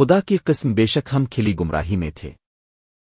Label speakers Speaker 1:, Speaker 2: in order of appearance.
Speaker 1: خدا کی قسم بے شک ہم کھلی گمراہی میں تھے۔